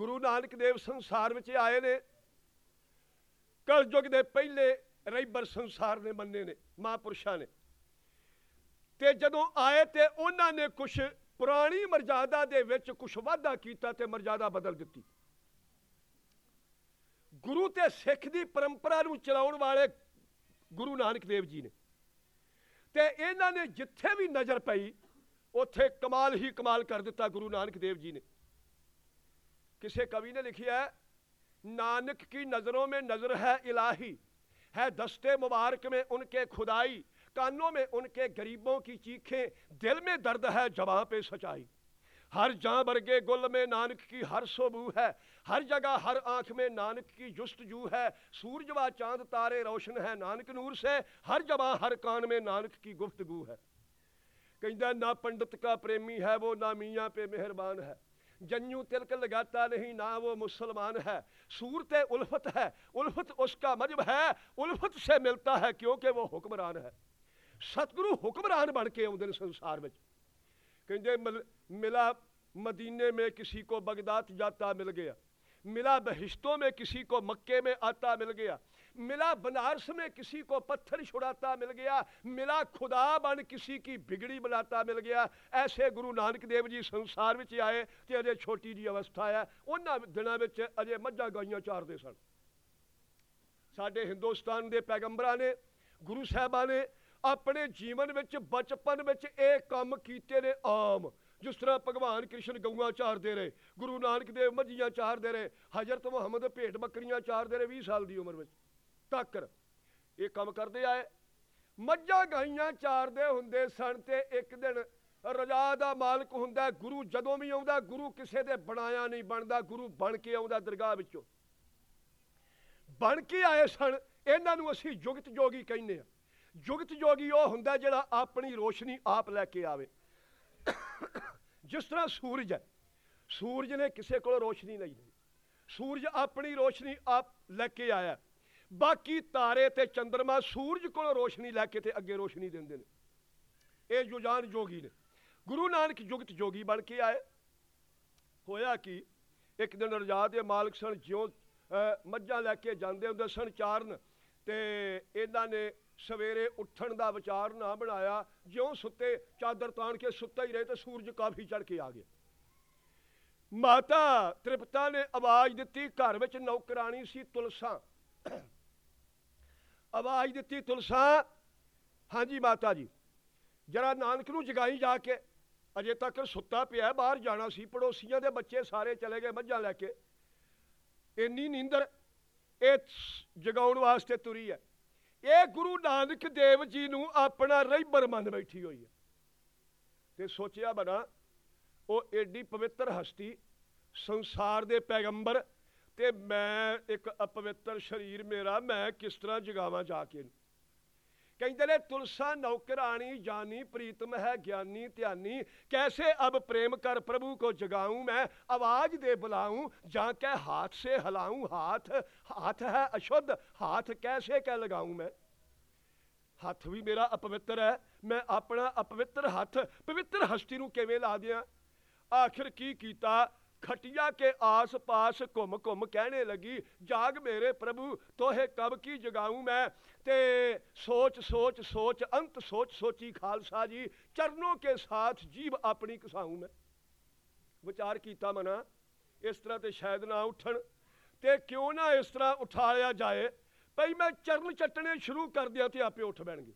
ਗੁਰੂ ਨਾਨਕ ਦੇਵ ਸੰਸਾਰ ਵਿੱਚ ਆਏ ਨੇ। ਕਲਯੁਗ ਦੇ ਪਹਿਲੇ ਰਹਿਬਰ ਸੰਸਾਰ ਨੇ ਮੰਨੇ ਨੇ, ਮਹਾਂਪੁਰਸ਼ਾਂ ਨੇ। ਤੇ ਜਦੋਂ ਆਏ ਤੇ ਉਹਨਾਂ ਨੇ ਕੁਝ ਪੁਰਾਣੀ ਮਰਜ਼ਾਦਾ ਦੇ ਵਿੱਚ ਕੁਝ ਵਾਧਾ ਕੀਤਾ ਤੇ ਮਰਜ਼ਾਦਾ ਬਦਲ ਦਿੱਤੀ। ਗੁਰੂ ਤੇ ਸਿੱਖ ਦੀ ਪਰੰਪਰਾ ਨੂੰ ਚਲਾਉਣ ਵਾਲੇ ਗੁਰੂ ਨਾਨਕ ਦੇਵ ਜੀ ਨੇ। ਤੇ ਇਹਨਾਂ ਨੇ ਜਿੱਥੇ ਵੀ ਨਜ਼ਰ ਪਈ, ਉੱਥੇ ਕਮਾਲ ਹੀ ਕਮਾਲ ਕਰ ਦਿੱਤਾ ਗੁਰੂ ਨਾਨਕ ਦੇਵ ਜੀ ਨੇ। ਕਿਸੇ ਕਵੀ ਨੇ ਲਿਖਿਆ ਹੈ नानक की नजरों में नजर है इलाही है दस्ते मुबारक में उनके खुदाई कानों में उनके गरीबों की चीखें दिल में दर्द है जवां पे सच्चाई हर जां बरगे गुल में नानक की हर सोबू है हर जगह हर आंख में नानक की जुस्तजू है सूरज व चांद तारे रोशन है नानक नूर से हर जगह हर कान में नानक की गुफ्तगू है कहता ना पंडित का प्रेमी है वो ना मियाँ पे मेहरबान है جنیو تلک لگاتا نہیں، نہ وہ مسلمان ہے۔ صورت الفت ہے۔ الفت اس کا مجب ہے۔ الفت سے ملتا ہے کیونکہ وہ حکمران ہے۔ ستگرو حکمران بن کے آدھے سنسار میں کہیں مل، ملا مدینے میں کسی کو بغداد جاتا مل گیا۔ ملا بہشتوں میں کسی کو مکے میں آتا مل گیا۔ मिला बनारस में किसी को पत्थर छुड़ाता मिल गया मिला खुदा बन किसी की बिगड़ी बनाता मिल गया ऐसे गुरु नानक देव जी ਸੰਸਾਰ ਵਿੱਚ ਆਏ ਤੇ ਅਜੇ ਛੋਟੀ ਜੀ ਅਵਸਥਾ ਹੈ ਉਹਨਾਂ ਦਿਨਾਂ ਵਿੱਚ ਅਜੇ ਮੱਝਾਂ ਗਾਈਆਂ ਚਾਰਦੇ ਸਨ ਸਾਡੇ ਹਿੰਦੁਸਤਾਨ ਦੇ ਪੈਗੰਬਰਾਂ ਨੇ ਗੁਰੂ ਸਾਹਿਬਾਂ ਨੇ ਆਪਣੇ ਜੀਵਨ ਵਿੱਚ ਬਚਪਨ ਵਿੱਚ ਇਹ ਕੰਮ ਕੀਤੇ ਨੇ ਆਮ ਜਿਸ ਤਰ੍ਹਾਂ ਭਗਵਾਨ ਕ੍ਰਿਸ਼ਨ ਗਊਆਂ ਚਾਰਦੇ ਰਹੇ ਗੁਰੂ ਨਾਨਕ ਦੇਵ ਮੱਝੀਆਂ ਚਾਰਦੇ ਰਹੇ ਹਜ਼ਰਤ ਮੁਹੰਮਦ ਭੇਡ ਬੱਕਰੀਆਂ ਚਾਰਦੇ ਰਹੇ 20 ਸਾਲ ਦੀ ਉਮਰ ਵਿੱਚ ਤੱਕਰ ਇਹ ਕੰਮ ਕਰਦੇ ਆਏ। ਮੱਝਾਂ ਗਾਈਆਂ ਚਾਰਦੇ ਹੁੰਦੇ ਸਨ ਤੇ ਇੱਕ ਦਿਨ ਰਜਾ ਦਾ ਮਾਲਕ ਹੁੰਦਾ, ਗੁਰੂ ਜਦੋਂ ਵੀ ਆਉਂਦਾ, ਗੁਰੂ ਕਿਸੇ ਦੇ ਬਣਾਇਆ ਨਹੀਂ ਬਣਦਾ, ਗੁਰੂ ਬਣ ਕੇ ਆਉਂਦਾ ਦਰਗਾਹ ਵਿੱਚੋਂ। ਬਣ ਕੇ ਆਏ ਸਨ, ਇਹਨਾਂ ਨੂੰ ਅਸੀਂ ਜੁਗਤ ਜੋਗੀ ਕਹਿੰਦੇ ਆ ਜੁਗਤ ਜੋਗੀ ਉਹ ਹੁੰਦਾ ਜਿਹੜਾ ਆਪਣੀ ਰੋਸ਼ਨੀ ਆਪ ਲੈ ਕੇ ਆਵੇ। ਜਿਸ ਤਰ੍ਹਾਂ ਸੂਰਜ ਹੈ, ਸੂਰਜ ਨੇ ਕਿਸੇ ਕੋਲ ਰੋਸ਼ਨੀ ਨਹੀਂ ਲਈ। ਸੂਰਜ ਆਪਣੀ ਰੋਸ਼ਨੀ ਆਪ ਲੈ ਕੇ ਆਇਆ। ਬਾਕੀ ਤਾਰੇ ਤੇ ਚੰ드ਰਮਾ ਸੂਰਜ ਕੋਲੋਂ ਰੋਸ਼ਨੀ ਲੈ ਕੇ ਤੇ ਅੱਗੇ ਰੋਸ਼ਨੀ ਦਿੰਦੇ ਨੇ। ਇਹ ਜੁਜਾਨ ਜੋਗੀ ਨੇ। ਗੁਰੂ ਨਾਨਕ ਜੁਗਤ ਜੋਗੀ ਬਣ ਕੇ ਆਏ। ਹੋਇਆ ਕਿ? ਇੱਕ ਦਿਨ ਰਜਾ ਦੇ ਮਾਲਕ ਸਨ, ਜਿਉਂ ਮੱਝਾਂ ਲੈ ਕੇ ਜਾਂਦੇ ਹੁੰਦੇ ਸਨ ਚਾਰਨ ਤੇ ਇਹਨਾਂ ਨੇ ਸਵੇਰੇ ਉੱਠਣ ਦਾ ਵਿਚਾਰ ਨਾ ਬਣਾਇਆ। ਜਿਉਂ ਸੁੱਤੇ, ਚਾਦਰ ਤਾਣ ਕੇ ਸੁੱਤਾ ਹੀ ਰਹੇ ਤੇ ਸੂਰਜ ਕਾਫੀ ਚੜ ਕੇ ਆ ਗਿਆ। ਮਾਤਾ ਤ੍ਰਿਪਤਾ ਨੇ ਆਵਾਜ਼ ਦਿੱਤੀ, ਘਰ ਵਿੱਚ ਨੌਕਰਾਨੀ ਸੀ ਤੁਲਸਾ। ਆਵਾਜ਼ ਦਿੱਤੀ ਤੁਲਸਾ। ਹਾਂਜੀ ਮਾਤਾ ਜੀ। ਜਰਾ ਨਾਨਕ ਨੂੰ ਜਗਾਈ ਜਾ ਕੇ। ਅਜੇ ਤੱਕ ਸੁੱਤਾ ਪਿਆ, ਬਾਹਰ ਜਾਣਾ ਸੀ। ਪੜੋਸੀਆਂ ਦੇ ਬੱਚੇ ਸਾਰੇ ਚਲੇ ਗਏ ਮੱਝਾਂ ਲੈ ਕੇ। ਇੰਨੀ ਨੀਂਦਰ ਇਹ ਜਗਾਉਣ ਵਾਸਤੇ ਤੁਰੀ ਹੈ। ਇਹ ਗੁਰੂ ਨਾਨਕ ਦੇਵ ਜੀ ਨੂੰ ਆਪਣਾ ਰਹਿਬਰ ਮੰਨ ਬੈਠੀ ਹੋਈ ਹੈ। ਤੇ ਸੋਚਿਆ ਬਣਾ, ਉਹ ਏਡੀ ਪਵਿੱਤਰ ਹਸਤੀ ਸੰਸਾਰ ਦੇ ਪੈਗੰਬਰ میں اپوتر شریر میرا میں کس طرح جگا جا کے؟ اب پرم کر پربھو کو جگاؤں آواز دے بلاؤں جا کہ ہاتھ سے ہلاؤ ہاتھ ہاتھ ہے اشد ہاتھ کیسے کہ لگاؤں میں؟ ہاتھ بھی میرا اپوتر ہے، میں اپنا اپوتر ہاتھ پوتر ہستی نو کی لا دیا آخر کی کیا ਖਟਿਆ ਕੇ ਆਸ-ਪਾਸ ਘੁੰਮ ਘੁੰਮ ਕਹਿਣੇ ਲੱਗੀ, ਜਾਗ ਮੇਰੇ ਪ੍ਰਭੂ, ਤੋਹੇ ਕਬ ਕੀ ਜਗਾऊं ਮੈਂ? ਤੇ ਸੋਚ ਸੋਚ ਸੋਚ, ਅੰਤ ਸੋਚ ਸੋਚੀ, ਖਾਲਸਾ ਜੀ, ਚਰਨੋਂ ਕੇ ਸਾਥ ਜੀਵ ਆਪਣੀ ਕਸਾऊं ਮੈਂ। ਵਿਚਾਰ ਕੀਤਾ ਮਨਾ, ਇਸ ਤਰ੍ਹਾਂ ਤੇ ਸ਼ਾਇਦ ਨਾ ਉੱਠਣ। ਤੇ ਕਿਉਂ ਨਾ ਇਸ ਤਰ੍ਹਾਂ ਉਠਾਇਆ ਜਾਏ? ਭਈ ਮੈਂ ਚਰਨ ਚੱਟਣੇ ਸ਼ੁਰੂ ਕਰ ਦਿਆਂ ਤੇ ਆਪੇ ਉੱਠ ਬੈਣਗੇ।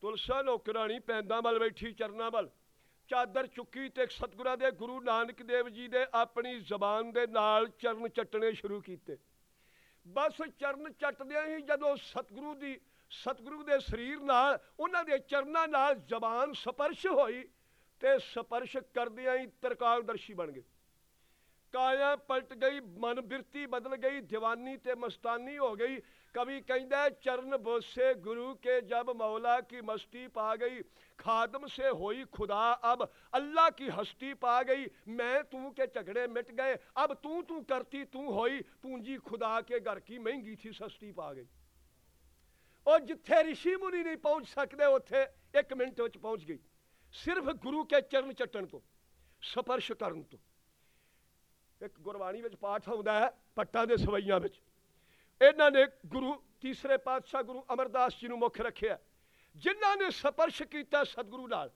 ਤੁਲਸਾ ਨੌਕਰਾਣੀ ਪੈਂਦਾ ਵੱਲ ਬੈਠੀ ਚਰਨਾਂ ਵੱਲ। ਚਾਦਰ ਚੁੱਕੀ ਤੇ ਸਤਿਗੁਰਾਂ ਦੇ ਗੁਰੂ ਨਾਨਕ ਦੇਵ ਜੀ ਨੇ ਆਪਣੀ ਜ਼ਬਾਨ ਦੇ ਨਾਲ ਚਰਨ ਚੱਟਣੇ ਸ਼ੁਰੂ ਕੀਤੇ। ਬਸ ਚਰਨ ਚੱਟਦਿਆਂ ਹੀ ਜਦੋਂ ਸਤਿਗੁਰੂ ਦੀ, ਸਤਿਗੁਰੂ ਦੇ ਸਰੀਰ ਨਾਲ, ਉਹਨਾਂ ਦੇ ਚਰਨਾਂ ਨਾਲ ਜ਼ਬਾਨ ਸਪਰਸ਼ ਹੋਈ ਤੇ ਸਪਰਸ਼ ਕਰਦਿਆਂ ਹੀ ਤਰਕਾਲਦਰਸ਼ੀ ਬਣ ਗਏ। ਕਾਇਆ ਪਲਟ ਗਈ، ਮਨ بدل گئی دیوانی دیਵਾਨੀ ਤੇ ਮਸਤਾਨੀ ਹੋ کبھی کہندہ ہے چرن بوسے گرو کے جب مولا کی مستی پا گئی خادم سے ہوئی خدا اب اللہ کی ہستی پا گئی میں تو کے جھگڑے مٹ گئے اب تو تو کرتی تو ہوئی پونجی خدا کے گھر کی مہنگی تھی سستی پا گئی اور جتھے رشی منی نہیں پہنچ سکتے اتھے ایک منٹ پہنچ گئی صرف گرو کے چرن چٹن تو سپرش کرن تو ਇੱਕ ਗੁਰਬਾਣੀ ਵਿੱਚ ਪਾਠ ਆਉਂਦਾ ਹੈ ਪੱਟਾਂ ਦੇ ਸਵਈਆਂ ਵਿੱਚ। ਇਹਨਾਂ ਨੇ ਗੁਰੂ, ਤੀਸਰੇ ਪਾਤਸ਼ਾਹ ਗੁਰੂ ਅਮਰਦਾਸ ਜੀ ਨੂੰ ਮੁੱਖ ਰੱਖਿਆ। ਜਿਨ੍ਹਾਂ ਨੇ ਸਪਰਸ਼ ਕੀਤਾ ਸਤਿਗੁਰੂ ਨਾਲ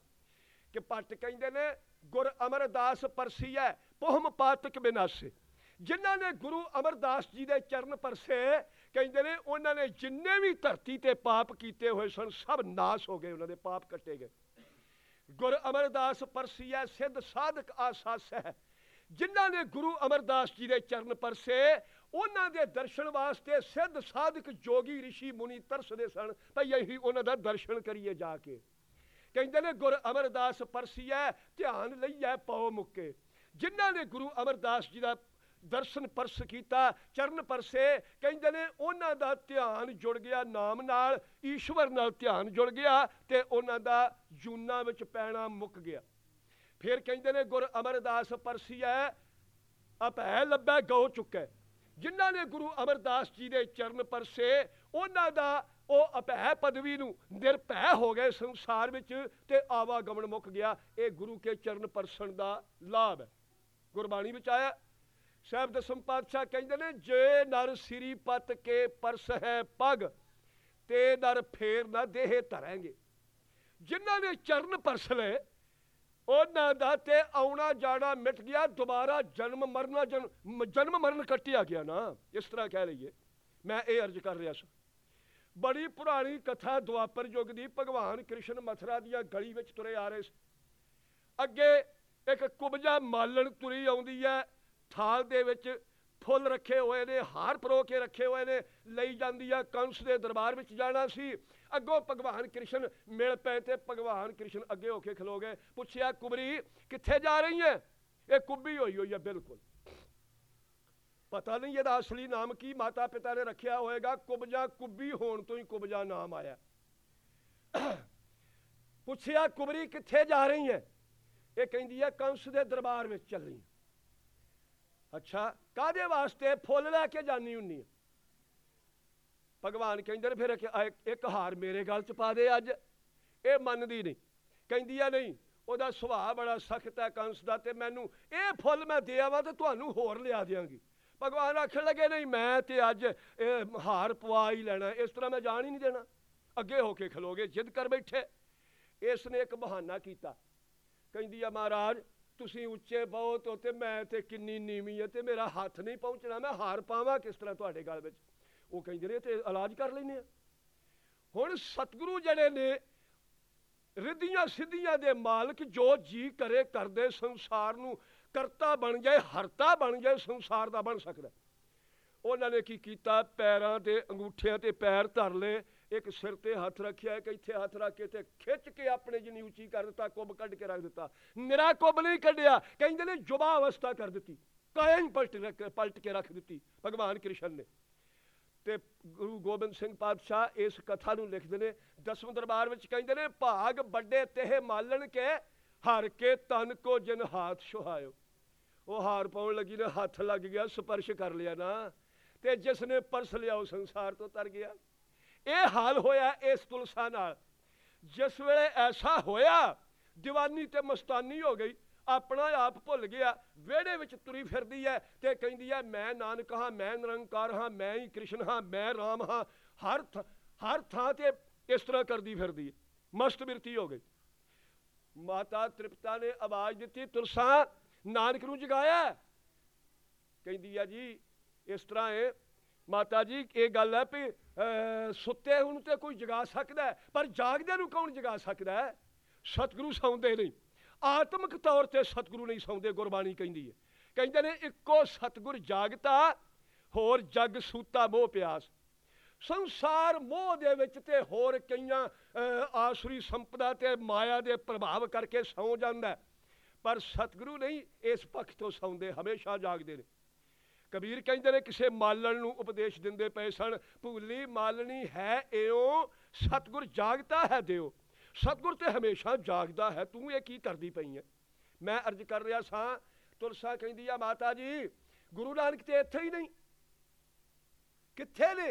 ਕਿ ਪੱਟ ਕਹਿੰਦੇ ਨੇ, ਗੁਰ ਅਮਰਦਾਸ ਪਰਸੀਐ ਪੋਹਮ ਪਾਤਕ ਬਿਨਾਸੇ। ਜਿਨ੍ਹਾਂ ਨੇ ਗੁਰੂ ਅਮਰਦਾਸ ਜੀ ਦੇ ਚਰਨ ਪਰਸੇ, ਕਹਿੰਦੇ ਨੇ, ਉਹਨਾਂ ਨੇ ਜਿੰਨੇ ਵੀ ਧਰਤੀ ਤੇ ਪਾਪ ਕੀਤੇ ਹੋਏ ਸਨ, ਸਭ ਨਾਸ਼ ਹੋ ਗਏ, ਉਹਨਾਂ ਦੇ ਪਾਪ ਕੱਟੇ ਗਏ। ਗੁਰ ਅਮਰਦਾਸ ਪਰਸੀਐ ਸਿੱਧ ਸਾਧਕ ਆਸਾਸ ਹੈ ਜਿਨ੍ਹਾਂ ਨੇ ਗੁਰੂ ਅਮਰਦਾਸ ਜੀ ਦੇ ਚਰਨ ਪਰਸੇ, ਉਹਨਾਂ ਦੇ ਦਰਸ਼ਨ ਵਾਸਤੇ ਸਿੱਧ ਸਾਧਕ ਜੋਗੀ ઋષਿ ਮੁਨੀ ਤਰਸਦੇ ਸਨ ਭਈ ਅਸੀਂ ਉਹਨਾਂ ਦਾ ਦਰਸ਼ਨ ਕਰੀਏ ਜਾ ਕੇ। ਕਹਿੰਦੇ ਨੇ, ਗੁਰ ਅਮਰਦਾਸ ਪਰਸੀਐ, ਧਿਆਨ ਲਈਐ ਪਉ ਮੁੱਕੇ। ਜਿਨ੍ਹਾਂ ਨੇ ਗੁਰੂ ਅਮਰਦਾਸ ਜੀ ਦਾ ਦਰਸ਼ਨ ਪਰਸ ਕੀਤਾ, ਚਰਨ ਪਰਸੇ, ਕਹਿੰਦੇ ਨੇ, ਉਹਨਾਂ ਦਾ ਧਿਆਨ ਜੁੜ ਗਿਆ ਨਾਮ ਨਾਲ, ਈਸ਼ਵਰ ਨਾਲ ਧਿਆਨ ਜੁੜ ਗਿਆ ਤੇ ਉਹਨਾਂ ਦਾ ਜੂਨਾ ਵਿੱਚ ਪੈਣਾ ਮੁੱਕ ਗਿਆ। ਫਿਰ ਕਹਿੰਦੇ ਨੇ, ਗੁਰ ਅਮਰਦਾਸ ਪਰਸੀਐ ਅਪੈ ਲੱਭੈ ਗਉ ਚੁੱਕੈ। ਜਿਨ੍ਹਾਂ ਨੇ ਗੁਰੂ ਅਮਰਦਾਸ ਜੀ ਦੇ ਚਰਨ ਪਰਸੇ, ਉਹਨਾਂ ਦਾ ਉਹ ਅਪੈ ਪਦਵੀ ਨੂੰ ਨਿਰਭੈ ਹੋ ਗਏ ਸੰਸਾਰ ਵਿੱਚ ਤੇ ਆਵਾਗਮਨ ਮੁੱਕ ਗਿਆ। ਇਹ ਗੁਰੂ ਕੇ ਚਰਨ ਪਰਸਣ ਦਾ ਲਾਭ ਹੈ। ਗੁਰਬਾਣੀ ਵਿੱਚ ਆਇਆ, ਸਾਹਿਬ ਦਸਮ ਪਾਤਸ਼ਾਹ ਕਹਿੰਦੇ ਨੇ, ਜੇ ਨਰ ਸ੍ਰੀ ਪਤ ਕੇ ਪਰਸ ਹੈ ਪਗ, ਤੇ ਨਰ ਫੇਰ ਨਾ ਦੇਹ ਧਰਾਂਗੇ। ਜਿਨ੍ਹਾਂ ਨੇ ਚਰਨ ਪਰਸ ਲਏ ਉਹਨਾਂ ਦਾ ਤੇ ਆਉਣਾ ਜਾਣਾ ਮਿਟ ਗਿਆ, ਦੁਬਾਰਾ ਜਨਮ ਮਰਨਾ ਜਨਮ ਜਨਮ ਮਰਨ ਕੱਟਿਆ ਗਿਆ ਨਾ। ਇਸ ਤਰ੍ਹਾਂ ਕਹਿ ਲਈਏ। ਮੈਂ ਇਹ ਅਰਜ਼ ਕਰ ਰਿਹਾ ਸੀ। ਬੜੀ ਪੁਰਾਣੀ ਕਥਾ ਦੁਆਪਰ ਯੁੱਗ ਦੀ ਭਗਵਾਨ ਕ੍ਰਿਸ਼ਨ ਮਥਰਾ ਦੀਆਂ ਗਲੀ ਵਿੱਚ ਤੁਰੇ ਆ ਰਹੇ ਸੀ। ਅੱਗੇ ਇੱਕ ਕੁਬਜਾ ਮਾਲਣ ਤੁਰੀ ਆਉਂਦੀ ਹੈ। ਥਾਲ ਦੇ ਵਿੱਚ ਫੁੱਲ ਰੱਖੇ ਹੋਏ ਨੇ, ਹਾਰ ਪਰੋ ਕੇ ਰੱਖੇ ਹੋਏ ਨੇ। ਲਈ ਜਾਂਦੀ ਆ ਕੰਸ ਦੇ ਦਰਬਾਰ ਵਿੱਚ ਜਾਣਾ ਸੀ। ਅੱਗੋਂ ਭਗਵਾਨ ਕ੍ਰਿਸ਼ਨ ਮਿਲ ਪਏ ਤੇ ਭਗਵਾਨ ਕ੍ਰਿਸ਼ਨ ਅੱਗੇ ਹੋ ਕੇ ਖਲੋ ਗਏ। ਪੁੱਛਿਆ ਕੁਬਰੀ ਕਿੱਥੇ ਜਾ ਰਹੀ ਹੈ ਇਹ ਕੁੱਬੀ ਹੋਈ ਹੋਈ ਹੈ ਬਿਲਕੁਲ। ਪਤਾ ਨਹੀਂ ਇਹਦਾ ਅਸਲੀ ਨਾਮ ਕੀ ਮਾਤਾ ਪਿਤਾ ਨੇ ਰੱਖਿਆ ਹੋਏਗਾ। ਕੁਬਜਾ ਕੁੱਬੀ ਹੋਣ ਤੋਂ ਹੀ ਕੁਬਜਾ ਨਾਮ ਆਇਆ। ਪੁੱਛਿਆ ਕੁਬਰੀ ਕਿੱਥੇ ਜਾ ਰਹੀ ਹੈ ਇਹ ਕਹਿੰਦੀ ਹੈ ਕੰਸ ਦੇ ਦਰਬਾਰ ਵਿੱਚ ਚੱਲੀ ਅੱਛਾ ਕਾਦੇ ਵਾਸਤੇ? ਫੁੱਲ ਲੈ ਕੇ ਜਾਨੀ ਹੁੰਨੀ ਆ। ਭਗਵਾਨ ਕਹਿੰਦੇ ਨੇ ਫਿਰ ਇੱਕ- ਹਾਰ ਮੇਰੇ ਗਲ ਚ ਪਾ ਦੇ ਅੱਜ। ਇਹ ਮੰਨਦੀ ਨਹੀਂ। ਕਹਿੰਦੀ ਆ, ਨਹੀਂ, ਉਹਦਾ ਸੁਭਾਅ ਬੜਾ ਸਖਤ ਹੈ ਕੰਸ ਦਾ ਤੇ ਮੈਨੂੰ ਇਹ ਫੁੱਲ ਮੈਂ ਦੇ ਆਵਾਂ ਤੇ ਤੁਹਾਨੂੰ ਹੋਰ ਲਿਆ ਦਿਆਂਗੀ। ਭਗਵਾਨ ਆਖਣ ਲੱਗੇ, ਨਹੀਂ, ਮੈਂ ਤੇ ਅੱਜ ਇਹ ਹਾਰ ਪਵਾ ਹੀ ਲੈਣਾ। ਇਸ ਤਰ੍ਹਾਂ ਮੈਂ ਜਾਣ ਹੀ ਨਹੀਂ ਦੇਣਾ। ਅੱਗੇ ਹੋ ਕੇ ਖਲੋਗੇ, ਜਿੱਦ ਕਰ ਬੈਠੇ। ਇਸ ਨੇ ਇੱਕ ਬਹਾਨਾ ਕੀਤਾ। ਕਹਿੰਦੀ ਆ, ਮਹਾਰਾਜ, ਤੁਸੀਂ ਉੱਚੇ ਬਹੁਤ ਹੋ ਤੇ ਮੈਂ ਤੇ ਕਿੰਨੀ ਨੀਵੀਂ ਹੈ ਤੇ ਮੇਰਾ ਹੱਥ ਨਹੀਂ ਪਹੁੰਚਣਾ। ਮੈਂ ਹਾਰ ਪਾਵਾਂ ਕਿਸ ਤਰ੍ਹਾਂ ਤੁਹਾਡੇ ਗਲ ਵਿੱਚ? ਉਹ ਕਹਿੰਦੇ ਨੇ ਤੇ ਇਲਾਜ ਕਰ ਲੈਨੇ ਆ। ਹੁਣ ਸਤਿਗੁਰੂ ਜਿਹੜੇ ਨੇ, ਰਿੱਧੀਆਂ ਸਿੱਧੀਆਂ ਦੇ ਮਾਲਕ ਜੋ ਜੀ ਕਰੇ, ਕਰਦੇ ਸੰਸਾਰ ਨੂੰ ਕਰਤਾ ਬਣ ਜਾਏ, ਹਰਤਾ ਬਣ ਜਾਏ, ਸੰਸਾਰ ਦਾ ਬਣ ਸਕਦਾ। ਉਹਨਾਂ ਨੇ ਕੀ ਕੀਤਾ? ਪੈਰਾਂ ਤੇ ਅੰਗੂਠਿਆਂ ਤੇ ਪੈਰ ਧਰ ਲਏ, ਇੱਕ ਸਿਰ ਤੇ ਹੱਥ ਰੱਖਿਆ, ਇੱਕ ਇੱਥੇ ਹੱਥ ਰੱਖ ਕੇ ਤੇ ਖਿੱਚ ਕੇ ਆਪਣੇ ਜਿੰਨੀ ਉੱਚੀ ਕਰ ਦਿੱਤਾ, ਕੁੱਬ ਕੱਢ ਕੇ ਰੱਖ ਦਿੱਤਾ। ਨਿਰਾ ਕੁੱਬ ਨਹੀਂ ਕੱਢਿਆ। ਕਹਿੰਦੇ ਨੇ ਜੁਬਾ ਅਵਸਥਾ ਕਰ ਦਿੱਤੀ। ਕਾਇਆ ਹੀ ਪਲਟ ਰੱਖ- ਪਲਟ ਕੇ ਰੱਖ ਦਿੱਤੀ, ਭਗਵਾਨ ਕ੍ਰਿਸ਼ਨ ਨੇ। ਤੇ ਗੁਰੂ ਗੋਬਿੰਦ ਸਿੰਘ ਪਾਤਸ਼ਾਹ ਇਸ ਕਥਾ ਨੂੰ ਲਿਖਦੇ ਨੇ, ਦਸਵੇਂ ਦਰਬਾਰ ਵਿੱਚ ਕਹਿੰਦੇ ਨੇ, ਭਾਗ ਵੱਡੇ ਤੇਹ ਮਾਲਣ ਕੇ, ਹਰ ਕੇ ਤਨ ਕੋ ਜਿਨ ਹਾਥ ਸੁਹਾਇਓ। ਉਹ ਹਾਰ ਪਾਉਣ ਲੱਗੀ ਨੇ, ਹੱਥ ਲੱਗ ਗਿਆ, ਸਪਰਸ਼ ਕਰ ਲਿਆ ਨਾ, ਤੇ ਜਿਸ ਨੇ ਪਰਸ ਲਿਆ ਉਹ ਸੰਸਾਰ ਤੋਂ ਤਰ ਗਿਆ। ਇਹ ਹਾਲ ਹੋਇਆ ਇਸ ਤੁਲਸਾ ਨਾਲ। ਜਿਸ ਵੇਲੇ ਐਸਾ ਹੋਇਆ, ਦੀਵਾਨੀ ਤੇ ਮਸਤਾਨੀ ਹੋ ਗਈ। ਆਪਣਾ ਆਪ ਭੁੱਲ ਗਿਆ, ਵਿਹੜੇ ਵਿੱਚ ਤੁਰੀ ਫਿਰਦੀ ਹੈ ਤੇ ਕਹਿੰਦੀ ਹੈ ਮੈਂ ਨਾਨਕ ਹਾਂ, ਮੈਂ ਨਿਰੰਕਾਰ ਹਾਂ, ਮੈਂ ਹੀ ਕ੍ਰਿਸ਼ਨ ਹਾਂ, ਮੈਂ ਰਾਮ ਹਾਂ। ਹਰ ਥ- ਹਰ ਥਾਂ ਤੇ ਇਸ ਤਰ੍ਹਾਂ ਕਰਦੀ ਫਿਰਦੀ ਹੈ ਮਸਤ ਬਿਰਤੀ ਹੋ ਗਈ। ਮਾਤਾ ਤ੍ਰਿਪਤਾ ਨੇ ਆਵਾਜ਼ ਦਿੱਤੀ, ਤੁਲਸਾ, ਨਾਨਕ ਨੂੰ ਜਗਾਇਆ। ਕਹਿੰਦੀ ਆ ਜੀ, ਇਸ ਤਰ੍ਹਾਂ ਹੈ ਮਾਤਾ ਜੀ, ਇਹ ਗੱਲ ਹੈ ਵੀ ਸੁੱਤੇ ਹੁਣ ਤੇ ਕੋਈ ਜਗਾ ਸਕਦਾ ਪਰ ਜਾਗਦੇ ਨੂੰ ਕੌਣ ਜਗਾ ਸਕਦਾ ਸਤਿਗੁਰੂ ਸੌਂਦੇ ਨਹੀਂ। ਆਤਮਿਕ ਤੌਰ ਤੇ ਸਤਿਗੁਰੂ ਨਹੀਂ ਸੌਂਦੇ ਗੁਰਬਾਣੀ ਕਹਿੰਦੀ ਹੈ। ਕਹਿੰਦੇ ਨੇ ਇੱਕੋ ਸਤਿਗੁਰ ਜਾਗਤਾ ਹੋਰ ਜਗ ਸੂਤਾ ਮੋਹ ਪਿਆਸ। ਸੰਸਾਰ ਮੋਹ ਦੇ ਵਿੱਚ ਤੇ ਹੋਰ ਕਈਆਂ ਅਹ, ਆਸੁਰੀ ਸੰਪਦਾ ਤੇ ਮਾਇਆ ਦੇ ਪ੍ਰਭਾਵ ਕਰਕੇ ਸੌ ਜਾਂਦਾ ਪਰ ਸਤਿਗੁਰੂ ਨਹੀਂ ਇਸ ਪੱਖ ਤੋਂ ਸੌਂਦੇ ਹਮੇਸ਼ਾ ਜਾਗਦੇ ਨੇ। ਕਬੀਰ ਕਹਿੰਦੇ ਨੇ ਕਿਸੇ ਮਾਲਣ ਨੂੰ ਉਪਦੇਸ਼ ਦਿੰਦੇ ਪਏ ਸਨ ਭੁੱਲੀ ਮਾਲਣੀ ਹੈ ਇਉਂ ਸਤਿਗੁਰ ਜਾਗਤਾ ਹੈ ਦਿਓ। ਸਤਿਗੁਰ ਤੇ ਹਮੇਸ਼ਾ ਜਾਗਦਾ ਹੈ ਤੂੰ ਇਹ ਕੀ ਕਰਦੀ ਪਈ ਹੈ ਮੈਂ ਅਰਜ਼ ਕਰ ਰਿਹਾ ਸਾਂ ਤੁਲਸਾ ਕਹਿੰਦੀ ਆ ਮਾਤਾ ਜੀ ਗੁਰੂ ਨਾਨਕ ਤੇ ਇੱਥੇ ਹੀ ਨਹੀਂ ਕਿੱਥੇ ਨੇ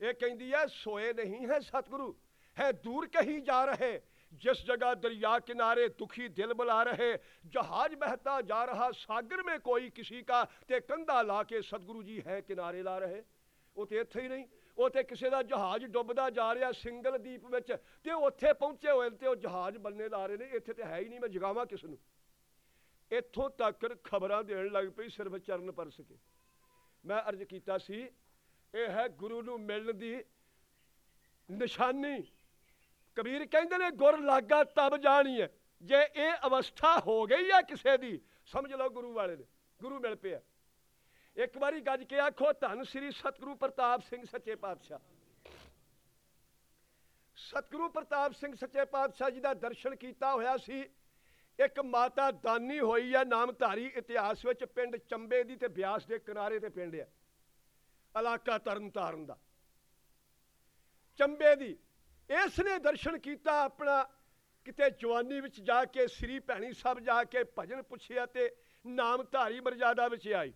ਇਹ ਕਹਿੰਦੀ ਹੈ ਸੋਏ ਨਹੀਂ ਹੈ ਸਤਿਗੁਰੂ ਹੈ ਦੂਰ ਕਹੀਂ ਜਾ ਰਹੇ जिस जगह दरिया किनारे दुखी दिल बुला रहे जहाज बहता जा रहा सागर में कोई किसी का ते कंधा ला के सतगुरु जी है किनारे ला रहे ਉਹ ਤੇ ਇੱਥੇ ਹੀ ਨਹੀਂ ਉੱਥੇ ਕਿਸੇ ਦਾ ਜਹਾਜ਼ ਡੁੱਬਦਾ ਜਾ ਰਿਹਾ ਸਿੰਗਲ ਦੀਪ ਵਿੱਚ ਤੇ ਉੱਥੇ ਪਹੁੰਚੇ ਹੋਏ ਨੇ ਤੇ ਉਹ ਜਹਾਜ਼ ਬੰਨੇ ਲਾ ਰਹੇ ਨੇ, ਇੱਥੇ ਤੇ ਹੈ ਹੀ ਨਹੀਂ, ਮੈਂ ਜਗਾਵਾਂ ਕਿਸ ਨੂੰ? ਇੱਥੋਂ ਤੱਕ ਖਬਰਾਂ ਦੇਣ ਲੱਗ ਪਈ ਸਿਰਫ ਚਰਨ ਪਰਸ ਕੇ। ਮੈਂ ਅਰਜ਼ ਕੀਤਾ ਸੀ, ਇਹ ਹੈ ਗੁਰੂ ਨੂੰ ਮਿਲਣ ਦੀ ਨਿਸ਼ਾਨੀ। ਕਬੀਰ ਕਹਿੰਦੇ ਨੇ, ਗੁਰ ਲਾਗਾ ਤਬ ਜਾਣੀ ਹੈ ਜੇ ਇਹ ਅਵਸਥਾ ਹੋ ਗਈ ਹੈ ਕਿਸੇ ਦੀ, ਸਮਝ ਲਓ ਗੁਰੂ ਵਾਲੇ ਦੇ ਗੁਰੂ ਮਿਲ ਪਿਆ। ਇੱਕ ਵਾਰੀ ਗੱਜ ਕੇ ਆਖੋ, ਧੰਨ ਸ੍ਰੀ ਸਤਿਗੁਰੂ ਪ੍ਰਤਾਪ ਸਿੰਘ ਸੱਚੇ ਪਾਤਸ਼ਾਹ। ਸਤਿਗੁਰੂ ਪ੍ਰਤਾਪ ਸਿੰਘ ਸੱਚੇ ਪਾਤਸ਼ਾਹ ਜੀ ਦਾ ਦਰਸ਼ਨ ਕੀਤਾ ਹੋਇਆ ਸੀ। ਇੱਕ ਮਾਤਾ ਦਾਨੀ ਹੋਈ ਹੈ ਨਾਮਧਾਰੀ ਇਤਿਹਾਸ ਵਿੱਚ ਪਿੰਡ ਚੰਬੇ ਦੀ ਤੇ ਬਿਆਸ ਦੇ ਕਿਨਾਰੇ ਤੇ ਪਿੰਡ ਹੈ ਇਲਾਕਾ ਤਰਨਤਾਰਨ ਦਾ। ਚੰਬੇ ਦੀ। ਇਸ ਨੇ ਦਰਸ਼ਨ ਕੀਤਾ ਆਪਣਾ, ਕਿਤੇ ਜਵਾਨੀ ਵਿੱਚ ਜਾ ਕੇ, ਸ੍ਰੀ ਭੈਣੀ ਸਾਹਿਬ ਜਾ ਕੇ ਭਜਨ ਪੁੱਛਿਆ ਤੇ ਨਾਮਧਾਰੀ ਮਰਜ਼ਾਦਾ ਵਿੱਚ ਆਈ।